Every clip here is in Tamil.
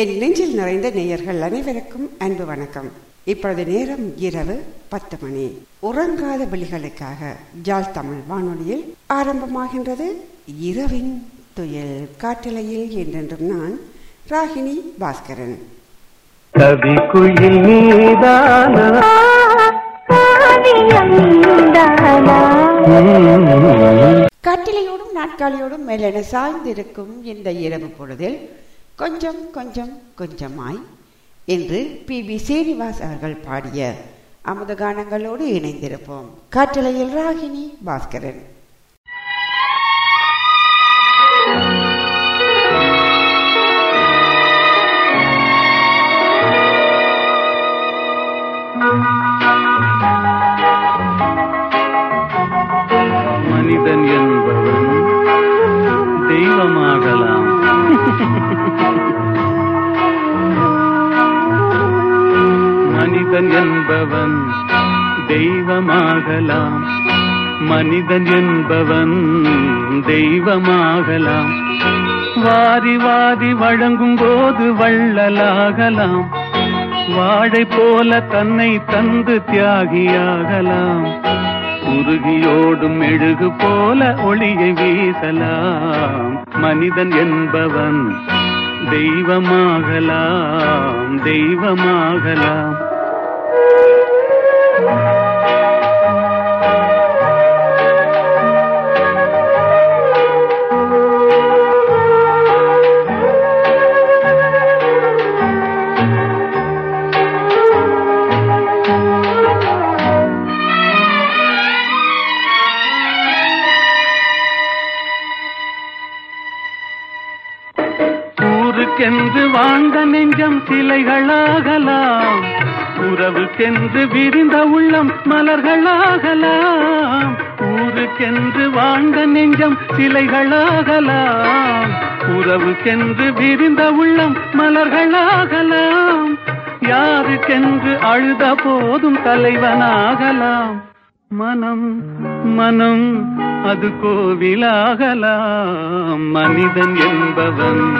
என் நெஞ்சில் நிறைந்த நேயர்கள் அனைவருக்கும் அன்பு வணக்கம். இப்பொழுது நேரம் இரவு பத்து மணி. உறங்காத விழிகளுக்காக ஜால் தமிழ் வானொலியில் ஆரம்பமாகின்றது இரவின் துயல் காட்டிலையில் என்றென்றும் நான் ராகினி பாஸ்கரன். கவி குயில் நீதானா காட்டிலையோடும் நாட்காலியோடும் மெல்லென சாய்ந்திருக்கும் இந்த இரவு பொழுதில் கொஞ்சம் கொஞ்சம் கொஞ்சமாய் என்று பி. பி சீனிவாஸ் அவர்கள் பாடிய அமுத கானங்களோடு இணைந்திருப்போம். காற்றலையில் ராகினி பாஸ்கரன். என்பவன் தெய்வமாகலாம். மனிதன் என்பவன் தெய்வமாகலாம். வாரி வாரி வழங்கும் போது வள்ளலாகலாம். வாழை போல தன்னை தந்து தியாகியாகலாம். உருகியோடும் மெழுகு போல ஒளியை வீசலாம். மனிதன் என்பவன் தெய்வமாகலாம் தெய்வமாகலாம். வாழ்ந்த நெஞ்சம் சிலைகளாகலாம். உறவுக்கென்று விரிந்த உள்ளம் மலர்களாகலாம். ஊருக்கென்று வாழ்ந்த நெஞ்சம் சிலைகளாகலாம். உறவுக்கென்று விரிந்த உள்ளம் மலர்களாகலாம். யாருக்கென்று அழுத போதும் தலைவனாகலாம். மனம் மனம் அது கோவிலாகலாம். மனிதன் என்பவன்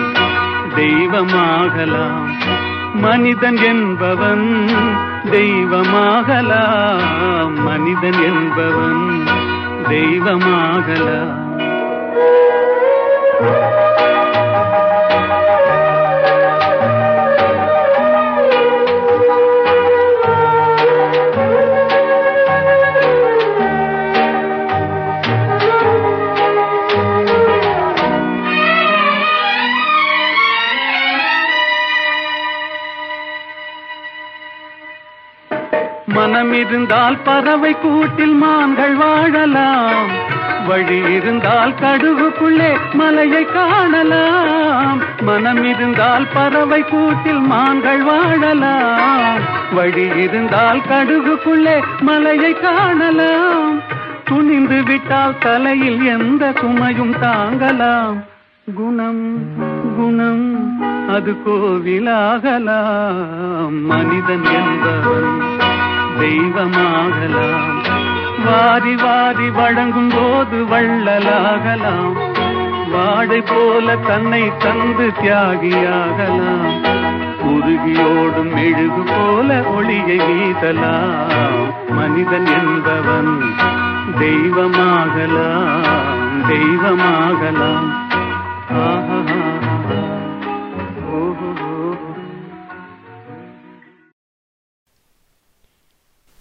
தெய்வமாகலாம். மனிதன் என்பவன் தெய்வமாகலாம். மனிதன் என்பவன் தெய்வமாகலாம். இருந்தால் பறவை கூட்டில் மான்கள் வாழலாம். வழி இருந்தால் கடுகுக்குள்ளே மலையை காணலாம். மனம் இருந்தால் பறவை கூட்டில் மான்கள் வாழலாம். வழி இருந்தால் கடுகுக்குள்ளே மலையை காணலாம். துணிந்து விட்டால் தலையில் எந்த சுமையும் தாங்கலாம். குணம் குணம் அது கோவிலாகலாம். மனிதன் என்பவன் தெய்வமாகலாம். வாரி வாரி வழங்கும் போது வள்ளலாகலாம். வாடை போல தன்னை தந்து தியாகியாகலாம். உருகியோடும் மெழுகு போல ஒளியை வீசலாம். மனிதன் என்பவன் தெய்வமாகலாம் தெய்வமாகலாம். ஆஹா.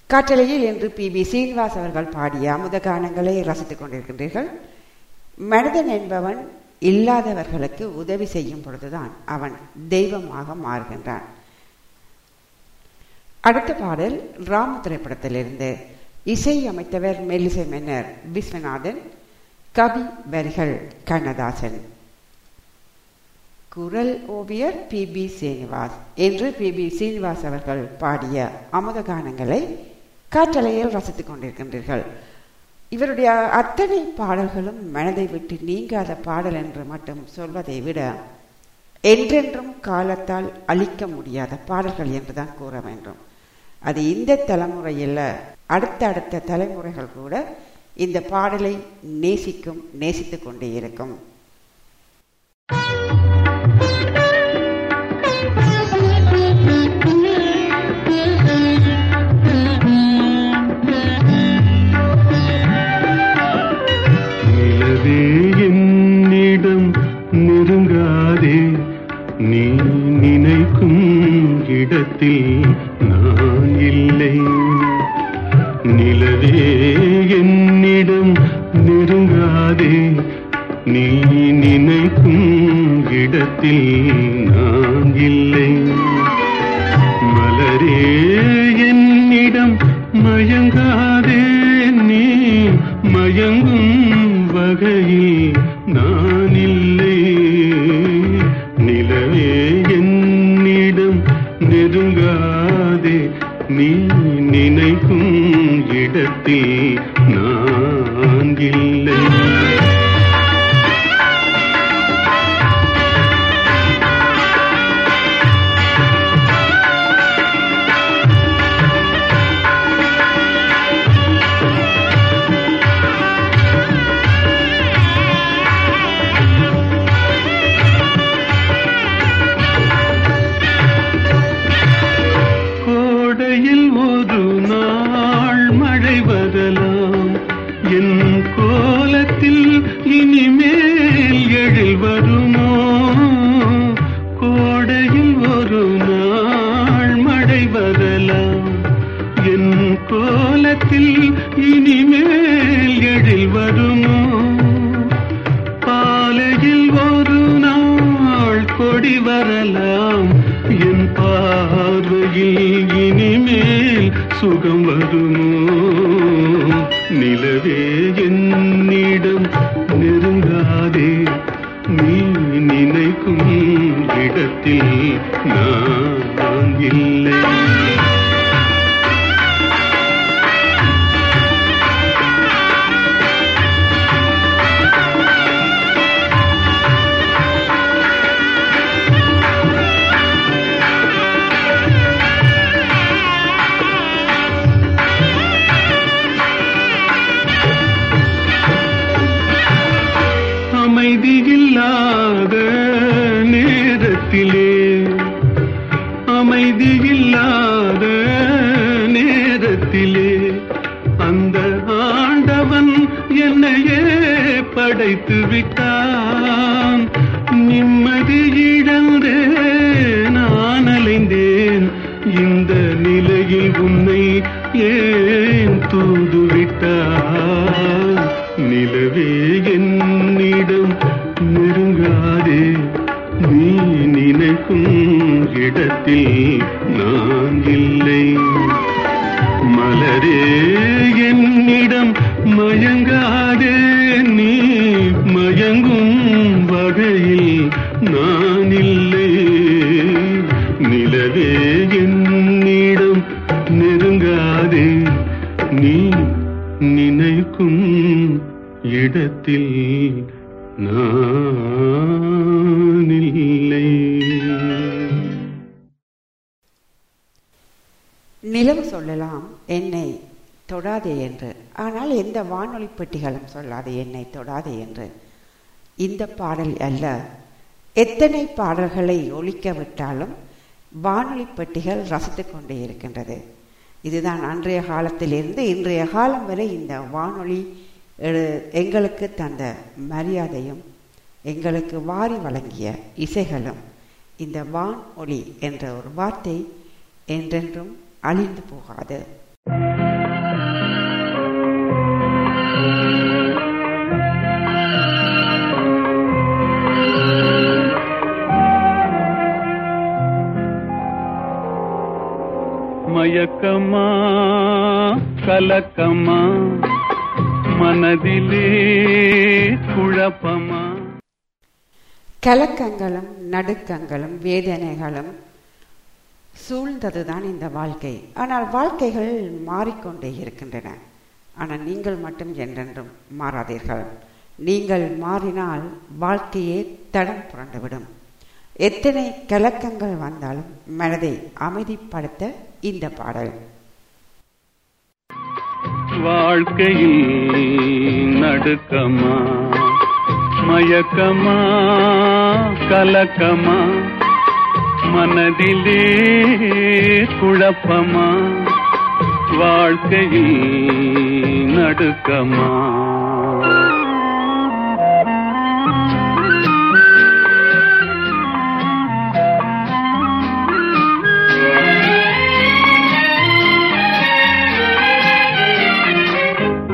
காற்றலையில் என்று பி. பி சீனிவாஸ் அவர்கள் பாடிய அமுத கானங்களை ரசித்துக் கொண்டிருக்கின்றீர்கள். மனிதன் என்பவன் இல்லாதவர்களுக்கு உதவி செய்யும் பொழுதுதான் அவன் தெய்வமாக மாறுகின்றான். அடுத்த பாடல் ராம திரைப்படத்திலிருந்து இசை அமைத்தவர் மெல்லிசை மன்னர் விஸ்வநாதன் கவி வரிகள் கண்ணதாசன். குரல் ஓவியர் பி. பி சீனிவாஸ். என்று பி. பி சீனிவாஸ் அவர்கள் பாடிய அமுத கானங்களை காற்றலையில் ரசித்துக் கொண்டிருக்கின்றீர்கள். இவருடைய அத்தனை பாடல்களும் மனதை விட்டு நீங்காத பாடல் என்று மட்டும் சொல்வதை விட என்றென்றும் காலத்தால் அழிக்க முடியாத பாடல்கள் என்றுதான் கூற வேண்டும். அது இந்த தலைமுறையில் அடுத்த அடுத்த தலைமுறைகள் கூட இந்த பாடலை நேசிக்கும் நேசித்துக் கொண்டே இருக்கும். உலகத்தில் நான் இல்லை. நிலவே என்னிடம் நெருங்காதே. நீ நினைக்கும் இடத்தில் நான் இல்லை. மலரே என்னிடம் மயங்காதே. நீ மயங்கும் வகையில் நான் இல்லை. ஆக பெட்டிகளும் சொல்லாது என்னை தொடாது என்று. இந்த பாடல் அல்ல. எத்தனை பாடல்களை ஒழிக்க விட்டாலும் வானொலி பெட்டிகள் ரசித்து கொண்டே இருக்கின்றது. இதுதான் அன்றைய காலத்திலிருந்து இன்றைய காலம் வரை இந்த வானொலி எங்களுக்கு தந்த மரியாதையும் எங்களுக்கு வாரி வழங்கிய இசைகளும் இந்த வான் என்ற ஒரு வார்த்தை என்றென்றும் அழிந்து போகாது. மயக்கமா கலக்கமா மனதிலே குழப்பமா? கலக்கங்களும் நடுக்கங்களும் வேதனைகளும் சூழ்ந்ததுதான் இந்த வாழ்க்கை. ஆனால் வாழ்க்கைகள் மாறிக்கொண்டே இருக்கின்றன. ஆனால் நீங்கள் மட்டும் என்றென்றும் மாறாதீர்கள். நீங்கள் மாறினால் வாழ்க்கையே தடம் புரண்டுவிடும் எத்தனை கலக்கங்கள் வந்தாலும் மனதை அமைதிப்படுத்த இந்த பாடல். வாழ்க்கையில் நடுக்கமா மயக்கமா கலக்கமா மனதிலே குழப்பமா வாழ்க்கையில் நடுக்கமா.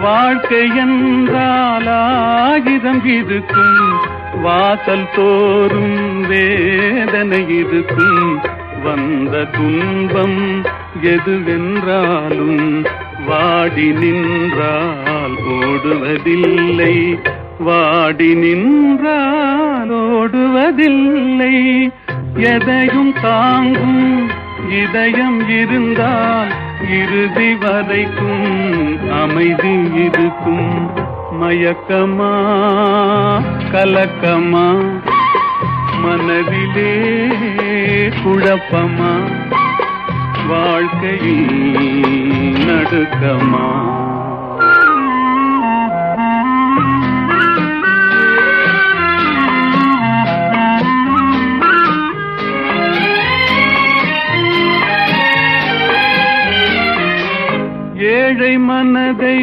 வாழ்க்கை என்றால் ஆயுதம் இருக்கும். வாசல் தோறும் வேதனை இருக்கும். வந்த துன்பம் எதுவென்றாலும் வாடி நின்றால் ஓடுவதில்லை. வாடி நின்றால் ஓடுவதில்லை. எதையும் தாங்கும் இதயம் இருந்தால் இறுதி வரைக்கும் அமைதி இருக்கும். மயக்கமா கலக்கமா மனதிலே குழப்பமா வாழ்க்கையில் நடுக்கமா. மனதை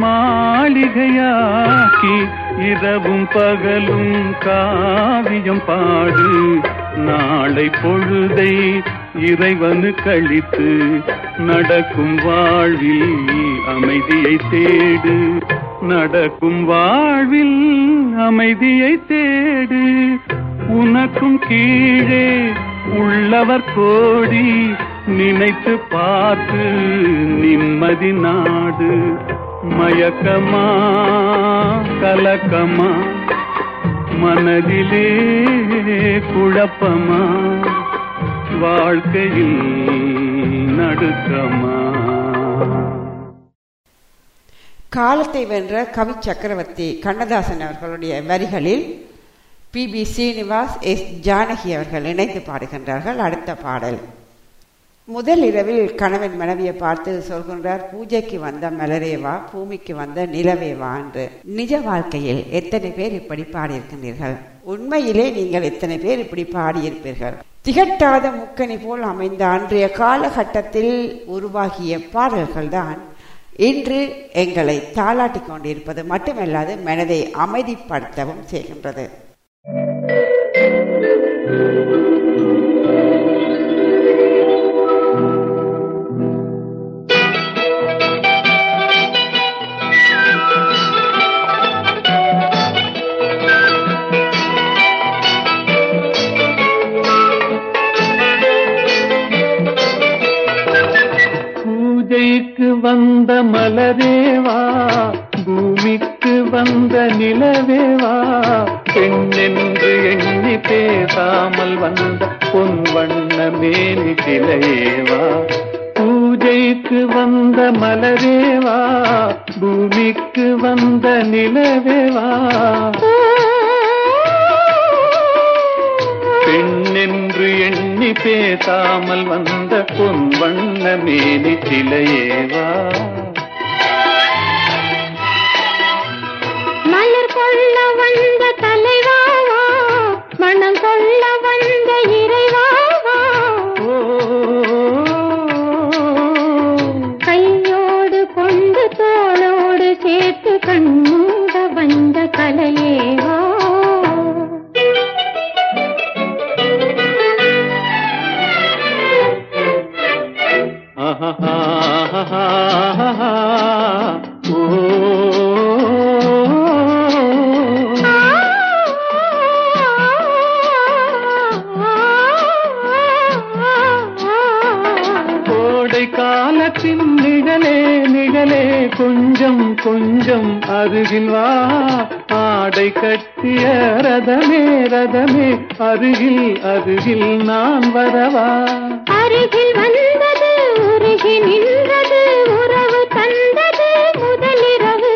மாளிகையாக்கி இரவும் பகலும் காவியம் பாடு. நாளை பொழுதை இறைவனு கழித்து நடக்கும் வாழ்வில் அமைதியை தேடு. நடக்கும் வாழ்வில் அமைதியை தேடு. உனக்கும் கீழே உள்ளவர் கோடி நினைத்து பார்த்து நிம்மதி நாடு. மயக்கமா கலக்கமா மனதிலே குழப்பமா வாழ்க்கையில் நடுக்கமா. காலத்தை வென்ற கவி சக்கரவர்த்தி கண்ணதாசன் அவர்களுடைய வரிகளில் P B Srinivas S Janaki அவர்கள் இணைந்து பாடுகின்றார்கள். அடுத்த பாடல். முதல் இரவில் கணவன் மனைவியை பார்த்து சொல்கின்றார் பூஜைக்கு வந்த மலரேவா பூமிக்கு வந்த நிலவேவா என்று. நிஜ வாழ்க்கையில் எத்தனை பேர் இப்படி பாடியிருக்கின்றீர்கள்? உண்மையிலே நீங்கள் எத்தனை பேர் இப்படி பாடியிருப்பீர்கள்? திகட்டாத முக்கணி போல் அமைந்த அன்றைய காலகட்டத்தில் உருவாகிய பாடல்கள் தான் இன்று எங்களை தாளாட்டி கொண்டிருப்பது. மட்டுமல்லாது மனதை அமைதிப்படுத்தவும் செய்கின்றது. பூஜைக்கு வந்த மலரேவா? பூமிக்கு வந்த நிலவேவா? பெண்ணென்று எண்ணி பேசாமல் வந்த பொன் வண்ண மேனி சிலையேவா பூஜைக்கு வந்த மலரேவா? பூமிக்கு வந்த நிலவேவா? பெண்ணென்று எண்ணி பேசாமல் வந்த பொன் வண்ண மேனி சிலையேவா? மலர் கொள்ள வந்த தலைவாவா? மனம் கொள்ள வந்த இறைவாவா? கையோடு கொண்டு தோளோடு சேர்த்து கண்ணூட வந்த கலையேவா? காலத்தின் நிழலே நிழலே கொஞ்சம் கொஞ்சம் அருகில் வா. ஆடை கட்டிய ரதமே ரதமே அருகில் அருகில் நான் வரவா. அருகில் வந்தது உருகி நின்றது உறவு தந்தது. முதலிரவு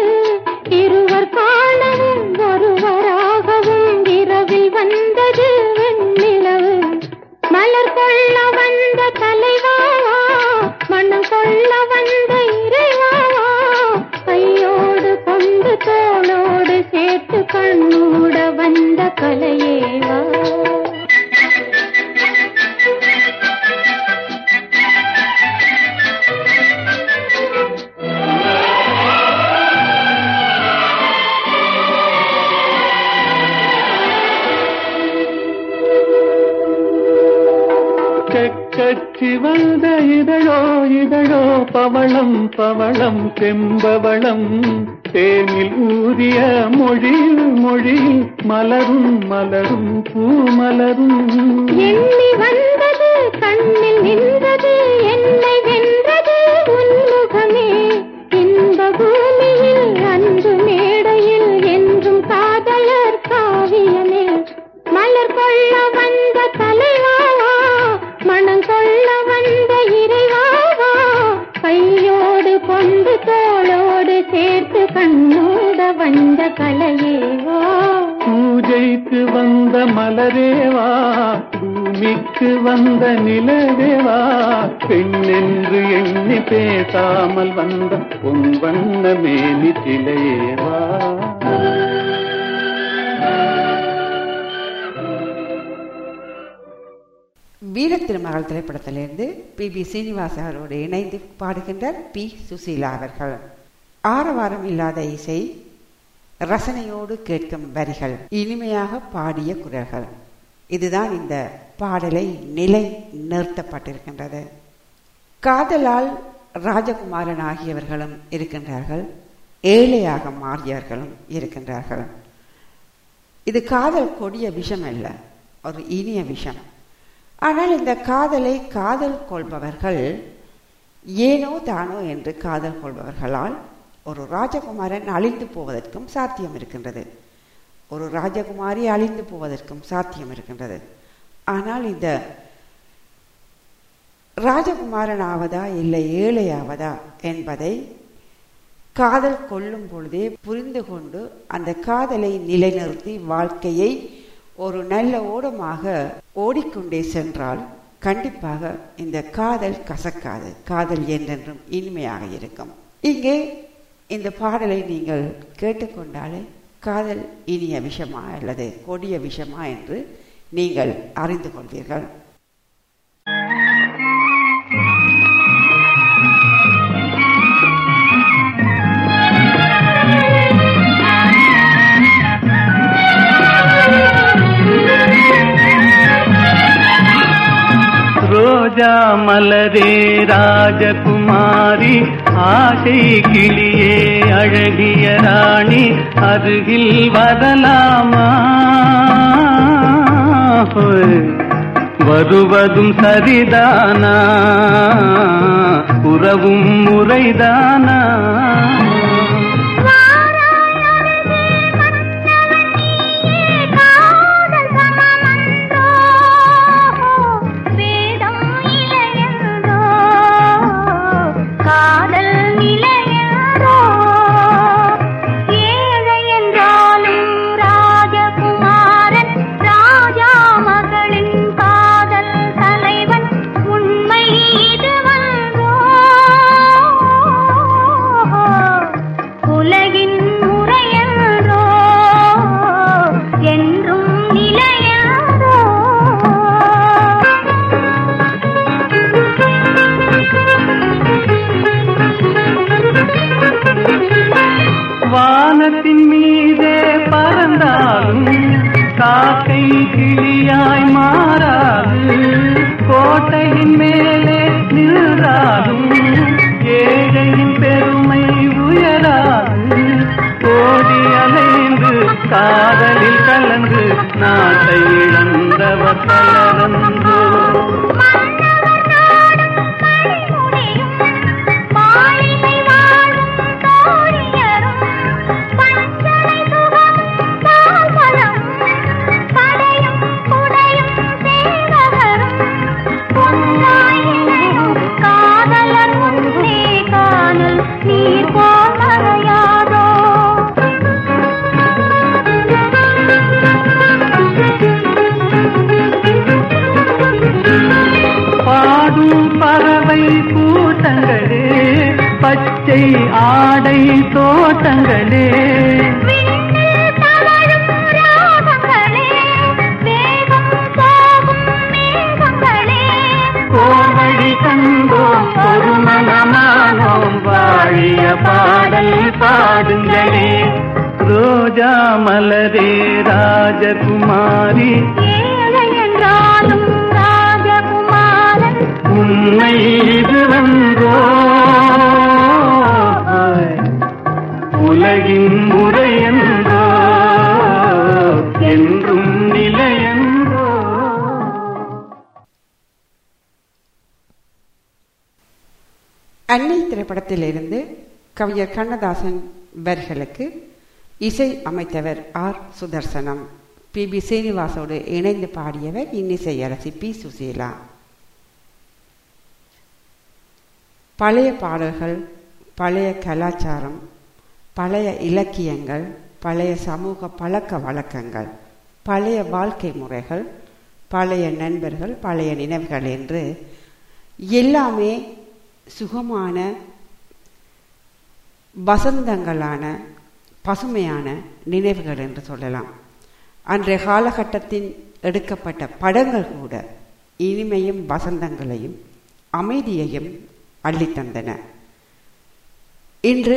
இருவர் காணவும் ஒருவராகவும் இரவில் வந்தது வெண்ணிலவு. மலர் கொள்ள வந்த தலைவாவா மனம் கொள்ள வந்த இறைவாவா கையோடு கொண்டு தோளோடு சேர்த்து கண்ணூட வந்த கலையேவா பவளம் செம்பவளம் தேனில் ஊதிய மொழியில் மொழியில் மலரும் மலரும் பூமலரும். எண்ணி வந்தது கண்ணில் நின்றது என்னை கண்ணோட வந்த கலையேவா பூஜைக்கு வந்த மலரேவா பூமிக்கு வந்த நிலவேவா பெண்ணென்று எண்ணி பேசாமல் வந்த பொன் வண்ண மேனி சிலையேவா. வீர திருமகள் திரைப்படத்திலிருந்து பி. பி. சீனிவாஸ் அவரோடு இணைந்து பாடுகின்றார் பி. சுசீலா அவர்கள். ஆரவாரம் இல்லாத இசை ரசனையோடு கேட்கும் வரிகள் இனிமையாக பாடிய குரல்கள். இதுதான் இந்த பாடலை நிலை நிறுத்தப்பட்டிருக்கின்றது. காதலால் ராஜகுமாரன் ஆகியவர்களும் இருக்கின்றார்கள். ஏழையாக மாறியவர்களும் இருக்கின்றார்கள். இது காதல் கொடிய விஷம் அல்ல ஒரு இனிய விஷம். ஆனால் இந்த காதலை காதல் கொள்பவர்கள் ஏனோ தானோ என்று காதல் கொள்பவர்களால் ஒரு ராஜகுமாரன் அழிந்து போவதற்கும் சாத்தியம் இருக்கின்றது. ஒரு ராஜகுமாரி அழிந்து போவதற்கும் சாத்தியம் இருக்கின்றது. ஆனால் இந்த ராஜகுமாரன் ஆவதா இல்லை ஏழை ஆவதா என்பதை காதல் கொள்ளும் பொழுதே புரிந்து கொண்டு அந்த காதலை நிலைநிறுத்தி வாழ்க்கையை ஒரு நல்ல ஓடமாக ஓடிக்கொண்டே சென்றால் கண்டிப்பாக இந்த காதல் கசக்காது. காதல் என்றென்றும் இனிமையாக இருக்கும். இங்கே இந்த பாடலை நீங்கள் கேட்டுக்கொண்டாலே காதல் இனிய விஷமா அல்லது கொடிய விஷமா என்று நீங்கள் அறிந்து கொள்வீர்கள். ரோஜா மலரே ராஜகுமாரி ஆசை கிளியே அழகிய ராணி அருகில் வரலாமா வருவதும் சரிதானா? உறவும் முறைதானா? காக்கை கிளியாய் மாறாது. கோட்டையின் மேலே நின்றாலும் ஏழையின் பெருமை உயராது. கோடி அலைந்து காதலில் கலந்து நாட்டை இழந்தவர் பலரன்றோ ராகங்களே கோவழி தந்தோம் ஒரு மனமானோம் வாழிய பாடல் பாடுங்களே. ராஜகுமாரி என்றாலும் ராஜகுமாரன். உண்மை இது வந்தோ அன்னை திரைப்படத்திலிருந்து கவிஞர் கண்ணதாசன் வர்களுக்கு இசை அமைத்தவர் ஆர். சுதர்சனம். பி. பி. சீனிவாசோடு இணைந்து பாடியவர் இன்னிசை அரசி பி. சுசீலா. பழைய பாடல்கள் பழைய கலாச்சாரம் பழைய இலக்கியங்கள் பழைய சமூக பழக்க வழக்கங்கள் பழைய வாழ்க்கை முறைகள் பழைய நண்பர்கள் பழைய நினைவுகள் என்று எல்லாமே சுகமான வசந்தங்களான பசுமையான நினைவுகள் என்று சொல்லலாம். அன்றைய காலகட்டத்தின் எடுக்கப்பட்ட படங்கள் கூட இனிமையும் வசந்தங்களையும் அமைதியையும் அள்ளித்தந்தன. இன்று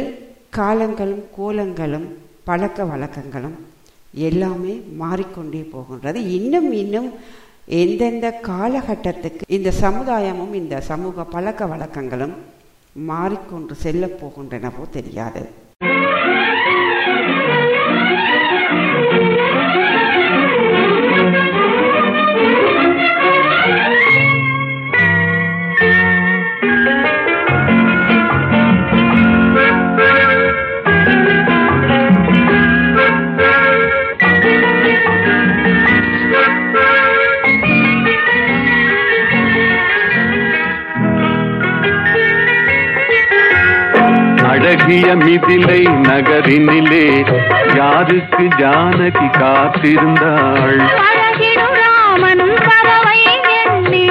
காலங்களும் கோலங்களும் பழக்க வழக்கங்களும் எல்லாமே மாறிக்கொண்டே போகின்றது. இன்னும் இன்னும் எந்தெந்த காலகட்டத்துக்கு இந்த சமுதாயமும் இந்த சமூக பழக்க வழக்கங்களும் மாறிக்கொண்டு செல்ல போகின்றனவோ தெரியாது. அழகிய மிதிலை நகரினிலே யாருக்கு ஜானகி காத்திருந்தாள்? அழகிடும் ராமன் பறவை எண்ணி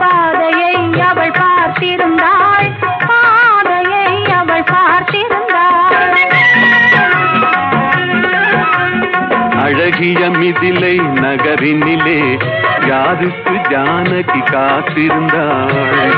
பாதையை அவள் பார்த்திருந்தாள். பாதையை அவள் பார்த்திருந்தாள். அழகிய மிதிலை நகரினிலே யாருக்கு ஜானகி காத்திருந்தாள்?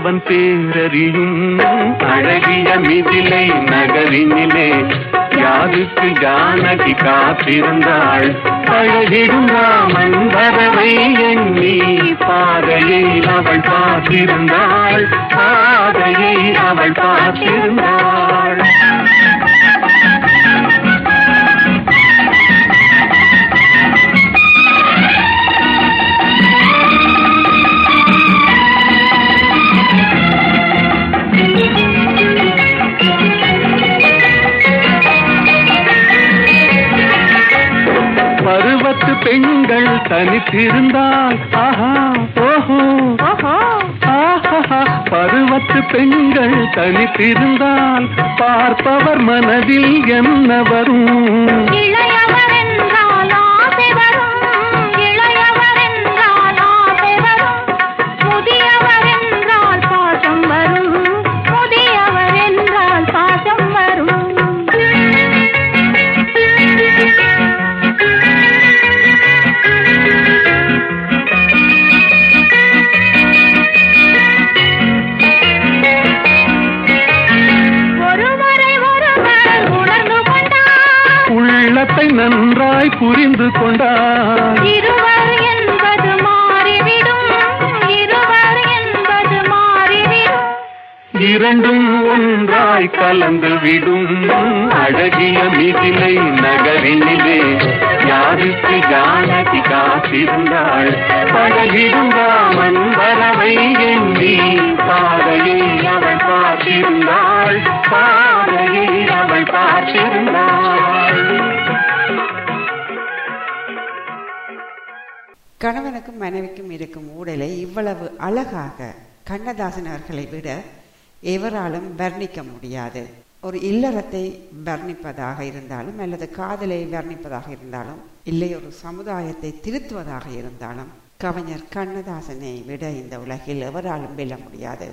அவன் பேரறியும் அழகிய மிதிலை நகரினிலே. யாருக்கு ஜானகி காத்திருந்தாள்? அழகிடும் ராமன் வரவை எண்ணி பாதையை அவள் பார்த்திருந்தாள். பாதையை அவள் பார்த்திருந்தாள். தனித்திருந்தால் ஆஹா ஓஹோ. ஓஹோ. ஆஹா பருவத்து பெண்கள் தனித்திருந்தால் பார்ப்பவர் மனதில் என்ன வரும்? கண்ணதாசன் அவர்களை விட எவராலும் வர்ணிக்க முடியாது. ஒரு இல்லறத்தை வர்ணிப்பதாக இருந்தாலும் அல்லது காதலை வர்ணிப்பதாக இருந்தாலும் இல்லை ஒரு சமுதாயத்தை திருத்துவதாக இருந்தாலும் கவிஞர் கண்ணதாசனை விட இந்த உலகில் எவராலும் வெல்ல முடியாது.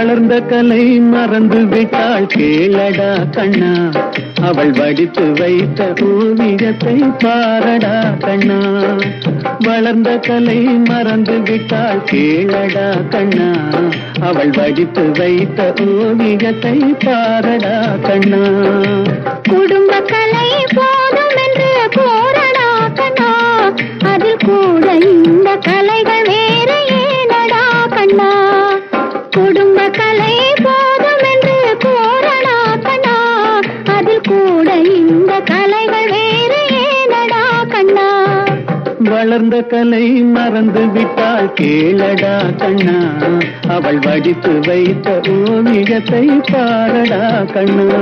வளர்ந்த கலை மறந்து விட்டாள் கேளடா கண்ணா. அவள் வடித்து வைத்த ஓவியத்தை பாரடா கண்ணா. வளர்ந்த கலை மறந்து விட்டாள் கேளடா கண்ணா. அவள் வடித்து வைத்த ஓவியத்தை பாரடா கண்ணா. குடும்ப கலை போதும் என்று போரடா கண்ணா. அதில் கூட இந்த கலைகள் வேற ஏனடா கண்ணா. கலை போதும் என்று கூறடா அதில் கூட இந்த கலைகள் வேற ஏனடா கண்ணா. வளர்ந்த கலை மறந்து விட்டால் கேளடா கண்ணா. அவள் வடித்து வைத்த ஓவியத்தை பாரடா கண்ணா.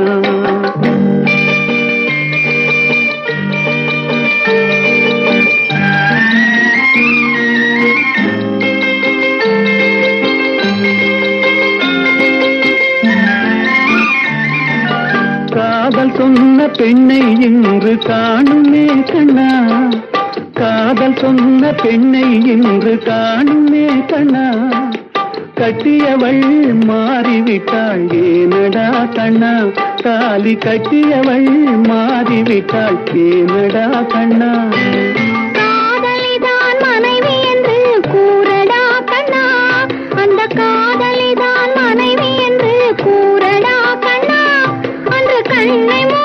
காதல் சொன்ன பெண்ணை இன்று காணுமே கண்ணா. காதல் சொன்ன பெண்ணை இன்று காணுமே கண்ணா. கட்டியவள் மாறிவிட்டாள் ஏனடா கண்ணா. தாலி கட்டியவள் மாறிவிட்டாள் ஏனடா கண்ணா. அன்று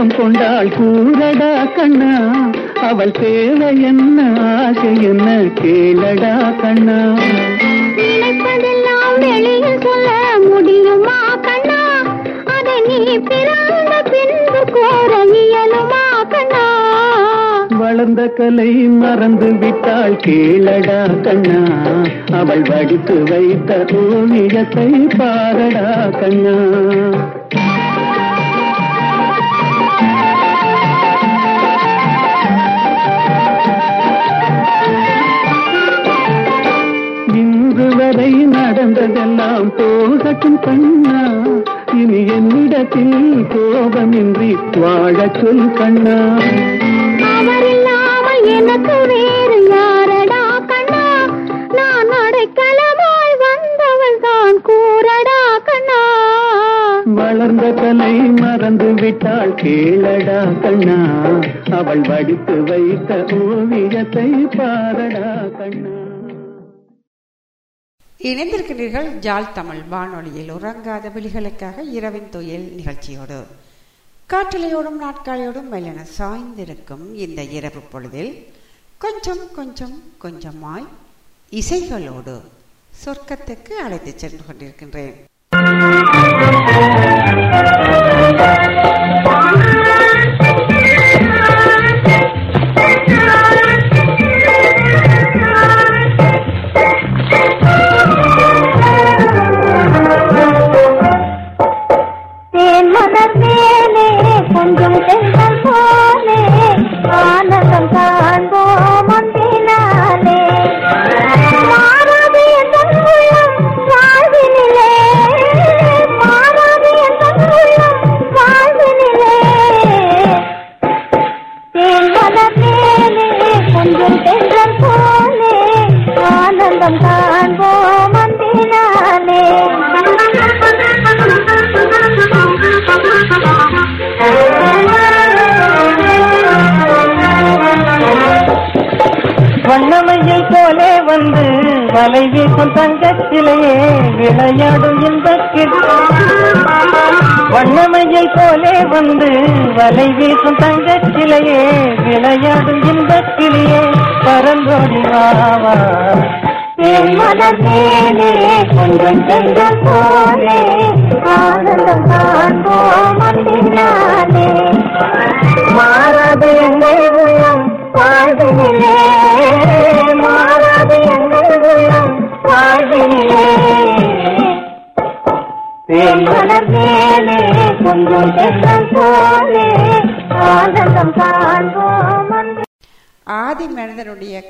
கோபம் கொண்டாள் கூறடா கண்ணா. அவள் தேவை என்ன ஆசை என்ன கேளடா கண்ணா. நினைப்பதெல்லாம் வெளியில் சொல்ல முடியுமா கண்ணா? அதை நீ பிறந்த பின்பு கோர இயலுமா கண்ணா? வளர்ந்த கலை மறந்து விட்டாள் கேளடா கண்ணா. அவள் வடித்து வைத்த ஓவியத்தை பாரடா கண்ணா. கண்ணா இனி என்னிடத்தில் கோபமின்றி வாழச் சொல் கண்ணா. அவர் இல்லாமல் எனக்கு வேறு யாரடா கண்ணா? நான் அடைக்கலமாய் வந்தவள் தான் கூறடா கண்ணா. வளர்ந்த கலை மறந்து விட்டாள் கேளடா கண்ணா. அவள் வடித்து வைத்த ஓவியத்தை பாரடா கண்ணா. இணைந்திருக்கிறீர்கள் ஜால் தமிழ் வானொலியில் உறங்காத விழிகளுக்காக இரவின் துயில் நிகழ்ச்சியோடு. காற்றலையோடும் நாட்காலையோடும் மெல்லென சாய்ந்திருக்கும் இந்த இரவு பொழுதில் கொஞ்சம் கொஞ்சம் கொஞ்சமாய் இசைகளோடு சொர்க்கத்துக்கு அழைத்து சென்று கொண்டிருக்கின்றேன்.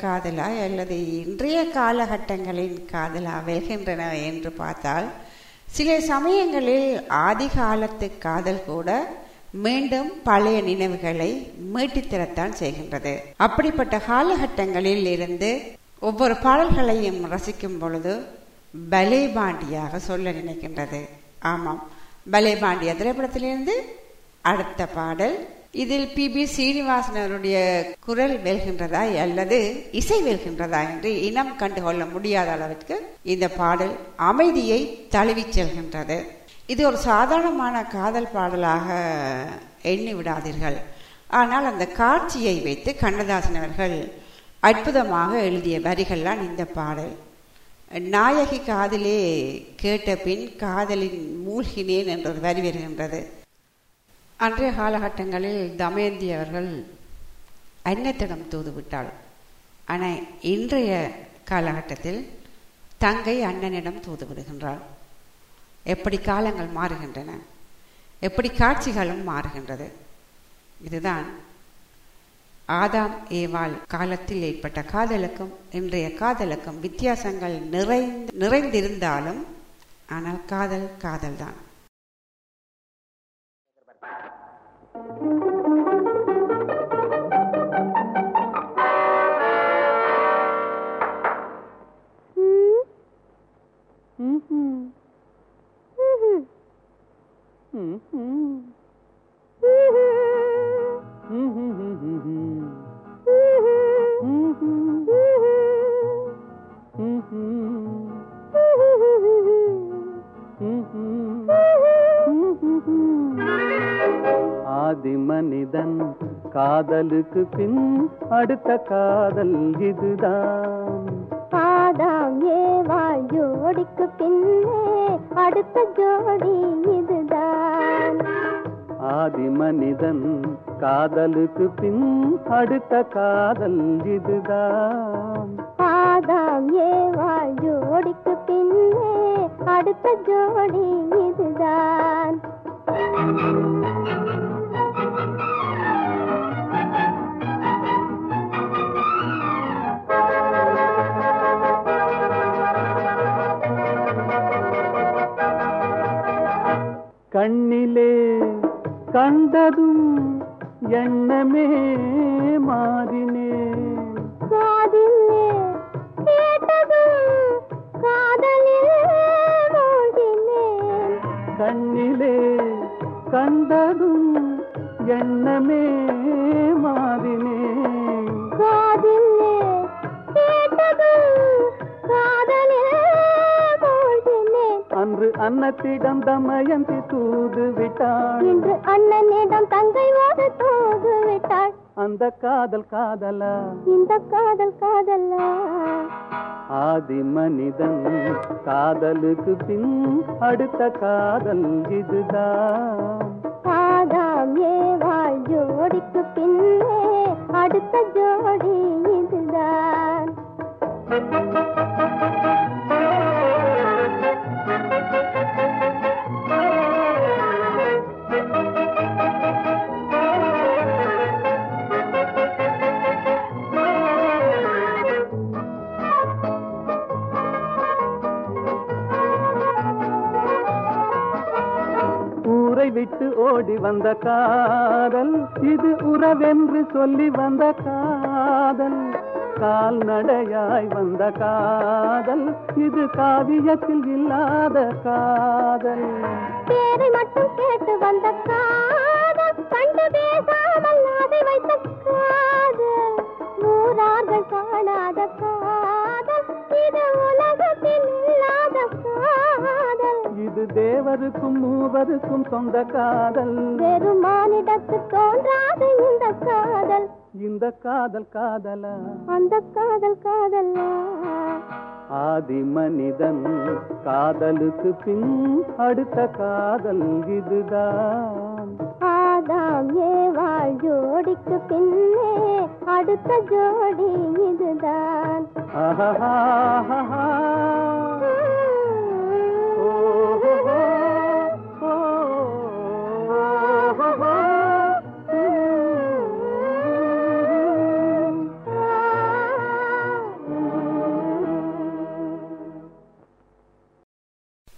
காதலா அல்லது இன்றைய காலகட்டங்களின் காதலா வெல்கின்றன என்று பார்த்தால் சில சமயங்களில் ஆதி காலத்து காதல் கூட மீண்டும் பழைய நினைவுகளை மீட்டித்தரத்தான் செய்கின்றது. அப்படிப்பட்ட காலகட்டங்களில் இருந்து ஒவ்வொரு பாடல்களையும் ரசிக்கும் பொழுது பலே பாண்டியாக சொல்ல நினைக்கின்றது. ஆமாம் பலேபாண்டிய திரைப்படத்திலிருந்து அடுத்த பாடல் இதில் பி. பி. சீனிவாசனருடைய குரல் வெல்கின்றதா அல்லது இசை வெல்கின்றதா என்று இனம் கண்டுகொள்ள முடியாத அளவிற்கு இந்த பாடல் அமைதியை தழுவிச் செல்கின்றது. இது ஒரு சாதாரணமான காதல் பாடலாக எண்ணி விடாதீர்கள். ஆனால் அந்த காட்சியை வைத்து கண்ணதாசன் அவர்கள் அற்புதமாக எழுதிய வரிகள்லாம் இந்த பாடல். நாயகி காதலே கேட்ட பின் காதலின் மூழ்கினேன் என்ற ஒரு வரி வருகின்றது. அன்றைய காலகட்டங்களில் தமயந்தி அவர்கள் அன்னத்திடம் தூதுவிட்டாள். ஆனால் இன்றைய காலகட்டத்தில் தங்கை அண்ணனிடம் தூது விடுகின்றாள் எப்படி காலங்கள் மாறுகின்றன? எப்படி காட்சிகளும் மாறுகின்றது? இதுதான் ஆதாம் ஏவாள் காலத்தில் ஏற்பட்ட காதலுக்கும் இன்றைய காதலுக்கும் வித்தியாசங்கள் நிறைந்து நிறைந்திருந்தாலும் ஆனால் காதல் காதல்தான். ஆதி மனிதன் காதலுக்கு பின் அடுத்த காதல் இதுதான். ஆதாம் ஏவாள் ஜோடிக்கு பின்னே அடுத்த ஜோடி இதுதான். ஆதி மனிதன் காதலுக்கு பின் அடுத்த காதல் இதுதான். ஆதாம் ஏவாள் ஜோடிக்கு பின்னே அடுத்த ஜோடி இதுதான். கண்டதும் எண்ணமே மாறினே. காதிலே கேட்டதும் காதலில் கண்ணிலே கண்டதும் எண்ணமே மாறினே. காதிலே கேட்டதும் அன்று அன்னத்திடம் தமயந்தி தூது விட்டாள். இன்று அண்ணனிடம் தங்கை ஒரு தூது விட்டாள். அந்த காதல் காதலா? இந்த காதல் காதலா? ஆதி மனிதன் காதலுக்கு பின் அடுத்த காதல் இதுதான் ஆதாம் ஏவாள் ஜோடிக்கு பின்னே அடுத்த ஜோடி இதுதான். ஓடி வந்த காதல் இது உறவென்று சொல்லி வந்த காதல். கால்நடையாய் வந்த காதல் இது காவியத்தில் இல்லாத காதல். பேரை மட்டும் கேட்டு வந்த காதல் கண்டு பேசாமல் அதை வைத்த காதல். ஊரார்கள் காணாத காதல் இது உலகத்தில் தேவருக்கும் மூவர் எவருக்கும் சொந்த காதல். வெறும் மானிடத்து தோன்றாது இந்த காதல். இந்த காதல் காதலா? அந்த காதல் காதல்லா ஆதி மனிதன் காதலுக்கு பின் அடுத்த காதல் இதுதான் ஆதாம் ஏவாள் ஜோடிக்கு பின்னே அடுத்த ஜோடி இதுதான். ஆஹாஹாஹா.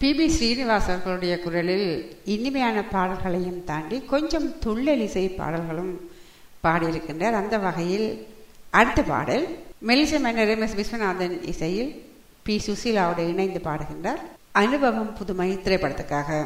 பிபி ஸ்ரீனிவாசர்களுடைய ஸ்ரீனிவாஸ் அவர்களுடைய குரலில் இனிமையான பாடல்களையும் தாண்டி கொஞ்சம் துள்ளல் இசை பாடல்களும் பாடியிருக்கின்றார். அந்த வகையில் அடுத்த பாடல் மெலிச மன்னர் எம் எஸ். விஸ்வநாதன் இசையில் பி. சுசீலாவோடு இணைந்து பாடுகின்றார். அனுபவம் புதுமை திரைப்படத்துக்காக.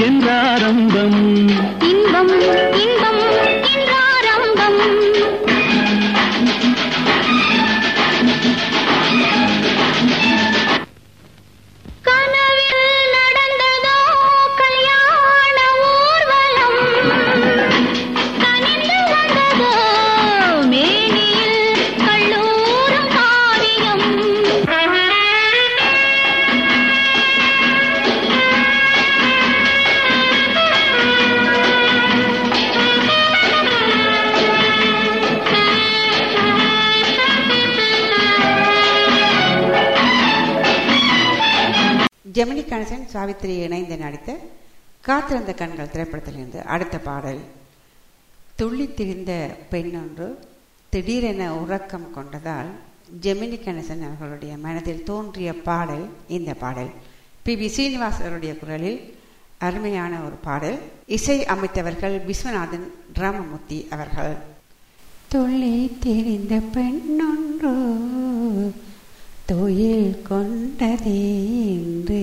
என்றாரம்பம் இன்பம் சாவித்திரி இணைந்து நடித்த காத்திருந்த கண்கள் திரைப்படத்திலிருந்து அடுத்த பாடல். துள்ளி திரிந்த பெண் ஒன்று திடீரென உறக்கம் கொண்டதால் ஜெமினி கணேசன் அவர்களுடைய மனதில் தோன்றிய பாடல் இந்த பாடல். பி. வி. சீனிவாஸ் அவருடைய குரலில் அருமையான ஒரு பாடல். இசை அமைத்தவர்கள் விஸ்வநாதன் ராமமூர்த்தி அவர்கள். துள்ளி திரிந்த பெண்ணொன்று துயில் கொண்டதே என்று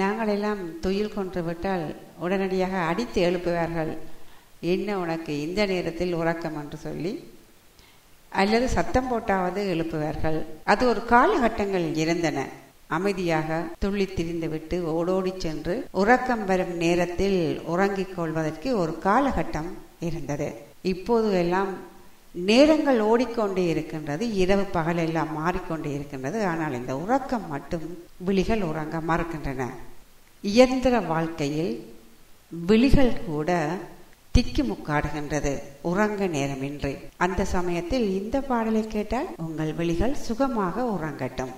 நாங்களெல்லாம் துயில் கொன்று விட்டால் உடனடியாக அடித்து எழுப்புவார்கள். என்ன உனக்கு இந்த நேரத்தில் உறக்கம் என்று சொல்லி அல்லது சத்தம் போட்டாவது எழுப்புவார்கள். அது ஒரு காலகட்டங்கள் இருந்தன. அமைதியாக துள்ளி திரிந்துவிட்டு ஓடோடி சென்று உறக்கம் வரும் நேரத்தில் உறங்கிக் கொள்வதற்கு ஒரு காலகட்டம் இருந்தது. இப்போது எல்லாம் நேரங்கள் ஓடிக்கொண்டே இருக்கின்றது இரவு பகல் எல்லாம் மாறிக்கொண்டே இருக்கின்றது. ஆனால் இந்த உறக்கம் மட்டும் விழிகள் உறங்க மறுக்கின்றன. இயந்திர வாழ்க்கையில் விழிகள் கூட திக்குமுக்காடுகின்றது உறங்க நேரமின்றி. அந்த சமயத்தில் இந்த பாடலை கேட்டால் உங்கள் விழிகள் சுகமாக உறங்கட்டும்.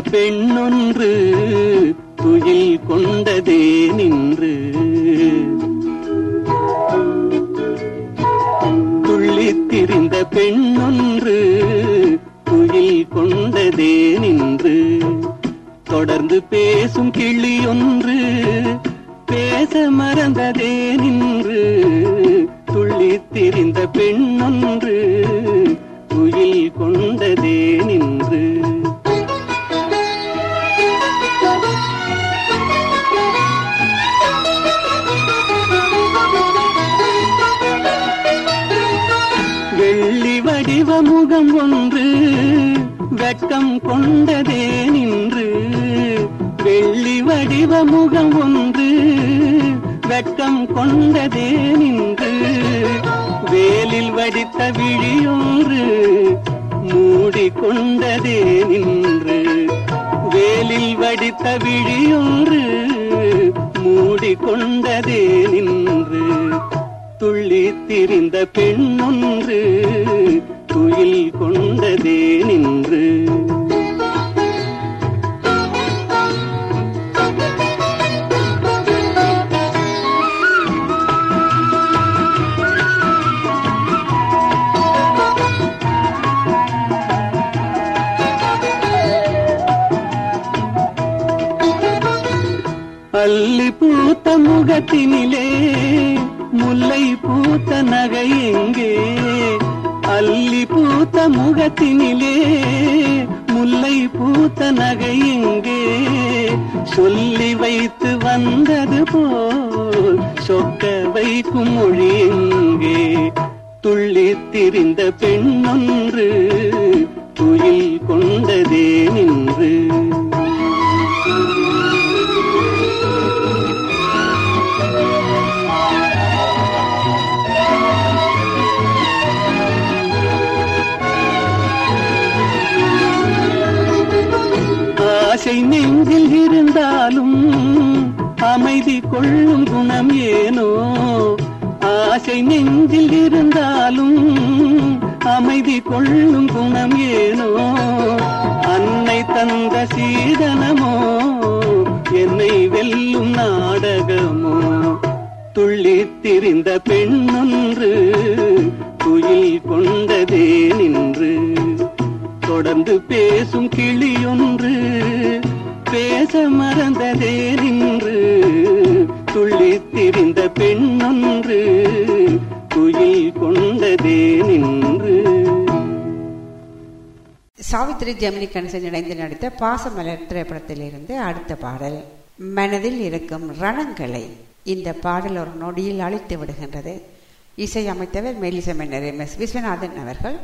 பெண்ணொன்று துயில் கொண்டதே நின்று. துள்ளித்திரிந்த பெண்ணொன்று துயில் கொண்டதே நின்று. தொடர்ந்து பேசும் கிளியொன்று பேச மறந்ததே நின்று. துள்ளித்திரிந்த பெண்ணொன்று துயில் கொண்டதே நின்று. சிவமுகம் ஒன்று வெட்கம் கொண்டதே நின்று. வெள்ளி வடிவ முகம் ஒன்று வெட்கம் கொண்டதே நின்று. வேலில் வடித்த விழியொன்று மூடிக்கொண்டதே நின்று. வேலில் வடித்த விழியொன்று மூடிக்கொண்டதே நின்று. துள்ளி திரிந்த பெண்ணொன்று துயில் கொண்டதே நின்று. அள்ளி பூத்த முகத்தினிலே முல்லை பூத்த நகை எங்கே? அல்லி பூத்த முகத்தினிலே முல்லை பூத்த நகை எங்கே சொல்லி வைத்து வந்தது போல் சொக்க வைக்கும் மொழி எங்கே துள்ளி திரிந்த பெண்ணொன்று துயில் கொண்டதே நின்று. நெஞ்சில் இருந்தாலும் அமைதி கொள்ளும் குணம் ஏனோ? ஆசை நெஞ்சில் இருந்தாலும் அமைதி கொள்ளும் குணம் ஏனோ? அன்னை தந்த சீதனமோ? என்னை வெல்லும் நாடகமோ? துள்ளித்திரிந்த பெண்ணொன்று துயில் துயில் கொண்டதே நின்று. தொடர்ந்து பேசும் கிளியொன்று பேச மறந்ததே நின்று துள்ளி திரிந்த பெண்ணொன்று குயில் கொண்டதே நின்று. சாவித்ரி ஜெமினி கணேசன் இணைந்து நடித்த பாசமலர் திரைப்படத்திலிருந்து அடுத்த பாடல். மனதில் இருக்கும் ரணங்களை இந்த பாடல் ஒரு நொடியில் அழித்து விடுகின்றது. இசை அமைத்தவர் மெல்லிசமன்னர் எம் எஸ் விஸ்வநாதன் அவர்கள்.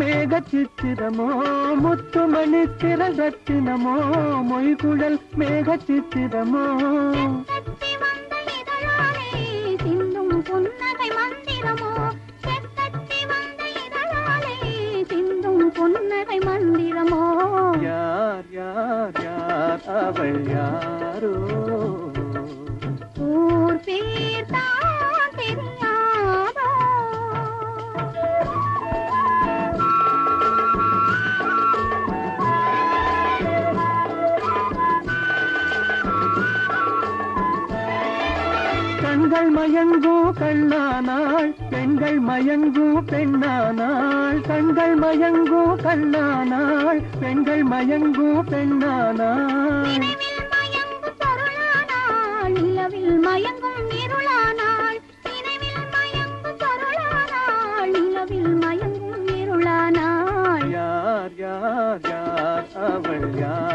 மேக சித்திரமோ முத்துமணி திரள் ரத்தினமோ மொய்குழல் மேக சித்திரமோ. சிந்தும் புன்னகை மந்திரமோ சிந்தும் புன்னகை மந்திரமோ. யார் யார் யார் அவள் யாரோ? கண்கள் மயங்கூ கண்ணானாள் பெண்கள் மயங்கூ பெண்ணானாள் கண்கள் மயங்கூ கண்ணானாள் பெண்கள் பெண்ணானாள். மயங்கும் நிலவில் மயங்கும் இருளானாள் நினைவில் மயங்கும் பொருளானாள் நிலவில் மயங்கும் இருளானாள். யார் யார் யார் அவள் யாரோ?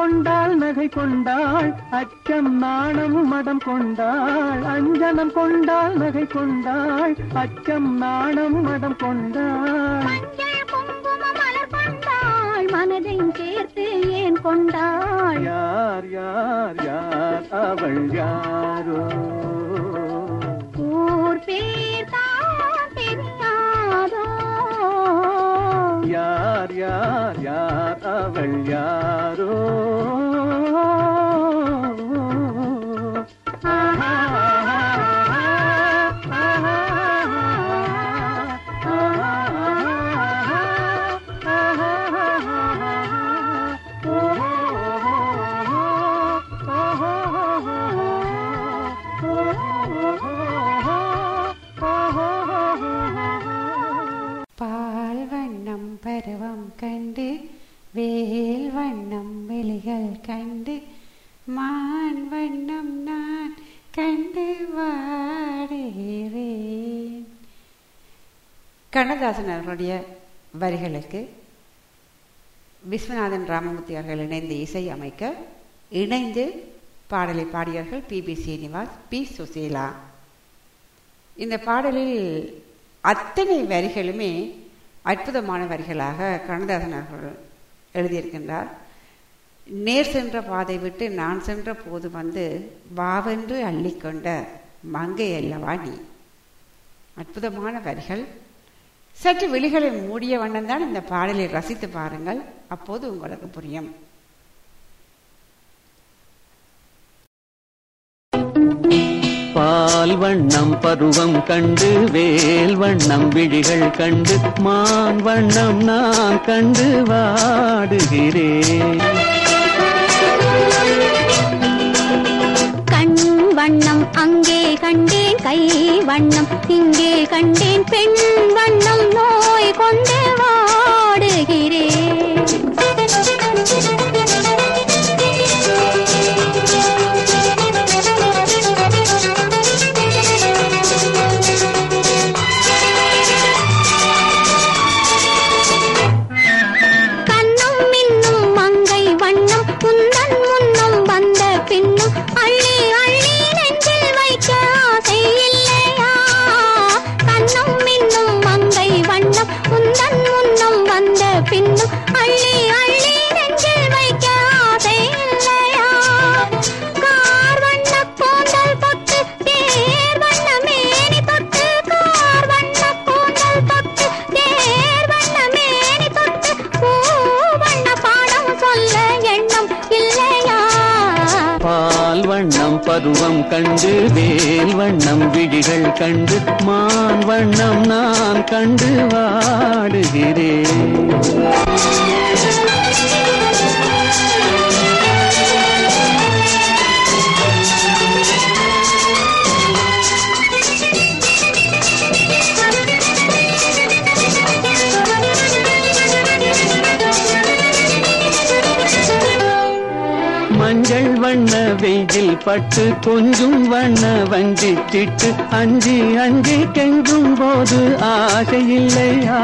கொண்டாள் நகை கொண்டாள் அச்சம் நாணம் மடம் கொண்டாள் அஞ்சனம் கொண்டாள் நகை கொண்டாள் அச்சம் நாணம் மடம் கொண்டாள். மஞ்சள் குங்கும மலர் கொண்டாள் மனதை சேர்த்து ஏன் கொண்டாள்? யார் யார் யார் அவள் யாரோ? யார் யார் யார் அவள் யாரோ அவர்களுடைய வரிகளுக்கு விஸ்வநாதன் ராமமூர்த்தி அவர்கள் இணைந்து இசை அமைக்க இணைந்து பாடலை பாடியவர்கள் P B Srinivas P Susheela. இந்த பாடலில் அத்தனை வரிகளுமே அற்புதமான வரிகளாக கண்ணதாசன் அவர்கள் எழுதியிருக்கின்றார். நேர் சென்ற பாதை விட்டு நான் சென்ற போது வந்து வாவென்று அள்ளிக்கொண்ட மங்கை அல்லவா நீ? அற்புதமான வரிகள். சற்று விழிகளை மூடிய வண்ணம்தான் இந்த பாடலை ரசித்து பாருங்கள். அப்போது உங்களுக்கு புரியும். பால் வண்ணம் பருவம் கண்டு வேல் வண்ணம் விழிகள் கண்டு மான் வண்ணம் நான் கண்டு வாடுகிறேன். வண்ணம் அங்கே கண்டேன் கை வண்ணம் இங்கே கண்டேன் பெண் வண்ணம். நோய் கொண்டு வாடுகிறேன். பட்டு கொஞ்சும் வண்ண வஞ்சி திட்டு அஞ்சி அஞ்சி கெஞ்சும் போது ஆகையில்லையா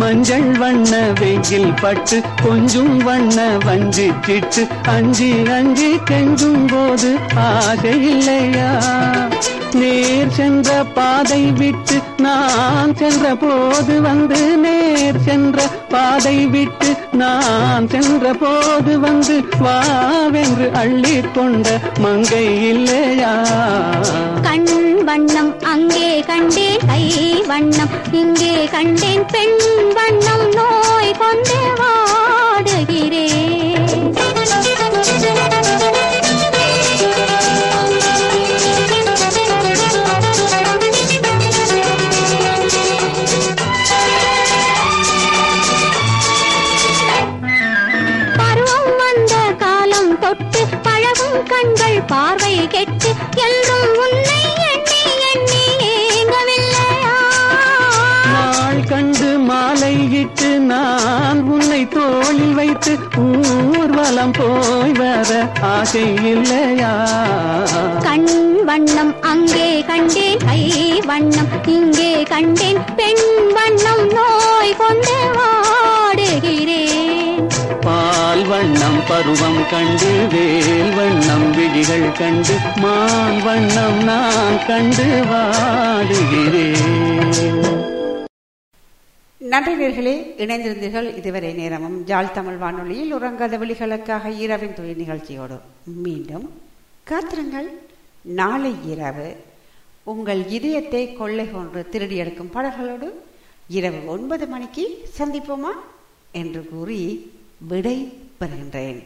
மஞ்சள் வண்ண வெயில் பட்டு கொஞ்சும் வண்ண வஞ்சி திட்டு அஞ்சி அஞ்சி கெஞ்சும் போது ஆகையில்லையா நேர் சென்ற பாதை விட்டு நான் சென்ற போது வந்து நேர் சென்ற பாதை விட்டு நான் சென்ற போது வந்து வாவென்று அள்ளி கொண்ட மங்கை இல்லையா? கண் வண்ணம் அங்கே கண்டேன் கை வண்ணம் இங்கே கண்டேன். பெண் வண்ணம் நோய் கொண்டேவா? வைத்து ஊர்வலம் போய் வர ஆசை இல்லையா? கண் வண்ணம் அங்கே கண்டேன் கை வண்ணம் இங்கே கண்டேன் பெண் வண்ணம் நோய் கொண்டு வாடுகிறேன். பால் வண்ணம் பருவம் கண்டு வேல் வண்ணம் விழிகள் கண்டு மான் வண்ணம் நான் கண்டு வாடுகிறேன். நன்றி நேர்களே இணைந்திருந்தீர்கள் இதுவரை நேரமும். ஜாழ் தமிழ் வானொலியில் உறங்காத வழிகளுக்காக இரவின் தொழில் நிகழ்ச்சியோடு மீண்டும் காத்திருங்கள். நாளை இரவு உங்கள் இதயத்தை கொள்ளை கொண்டு திருடி எடுக்கும் பாடல்களோடு இரவு ஒன்பது மணிக்கு சந்திப்போமா? என்று கூறி விடை பெறுகின்றேன்